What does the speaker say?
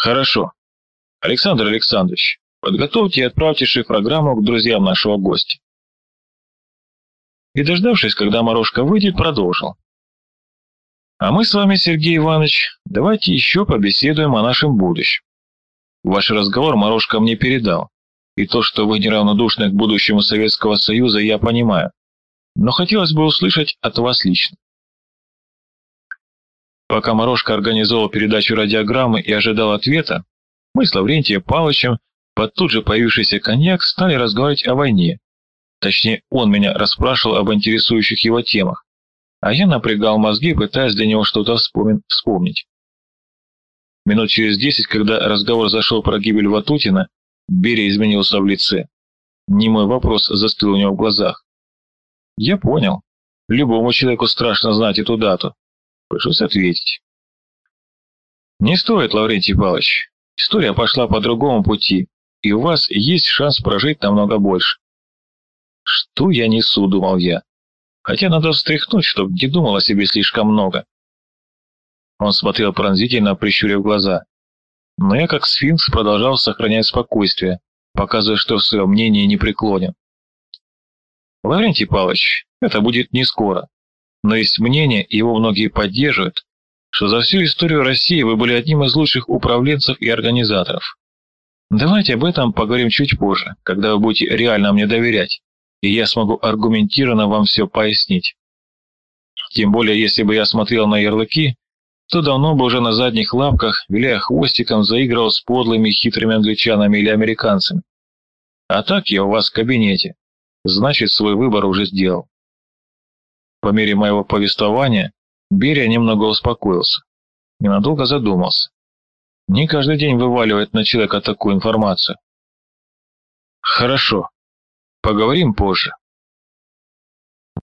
Хорошо. Александр Александрович, подготовьте и отправьте шифрограмму к друзьям нашего гостя. И дождавшись, когда Морошка выйдет, продолжил. А мы с вами, Сергей Иванович, давайте еще побеседуем о нашем будущем. Ваш разговор Морошка мне передал, и то, что вы неравнодушны к будущему Советского Союза, я понимаю. Но хотелось бы услышать от вас лично. Пока Морошка организовал передачу радиограммы и ожидал ответа, мы с Лаврентием Павловичем под тут же появившийся коньяк стали разговаривать о войне. Точнее, он меня расспрашивал об интересующих его темах а я напрягал мозги, пытаясь для него что-то вспомнить. Минут через десять, когда разговор зашел про гибель Ватутина, Берия изменился в лице. Не мой вопрос застыл у него в глазах. Я понял. Любому человеку страшно знать эту дату. Пришлось ответить. Не стоит, Лаврентий Павлович. История пошла по другому пути, и у вас есть шанс прожить намного больше. Что я несу, думал я. Хотя надо встряхнуть, чтобы не думал о себе слишком много. Он смотрел пронзительно, прищурив глаза. Но я, как сфинкс, продолжал сохранять спокойствие, показывая, что в своем мнении не преклонен. Лаврентий Павлович, это будет не скоро. Но есть мнение, и его многие поддерживают, что за всю историю России вы были одним из лучших управленцев и организаторов. Давайте об этом поговорим чуть позже, когда вы будете реально мне доверять и я смогу аргументированно вам все пояснить. Тем более, если бы я смотрел на ярлыки, то давно бы уже на задних лапках, виляя хвостиком, заигрывал с подлыми хитрыми англичанами или американцами. А так я у вас в кабинете, значит, свой выбор уже сделал. По мере моего повествования Берия немного успокоился, ненадолго задумался. Не каждый день вываливает на человека такую информацию. Хорошо, Поговорим позже.